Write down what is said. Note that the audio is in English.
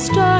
start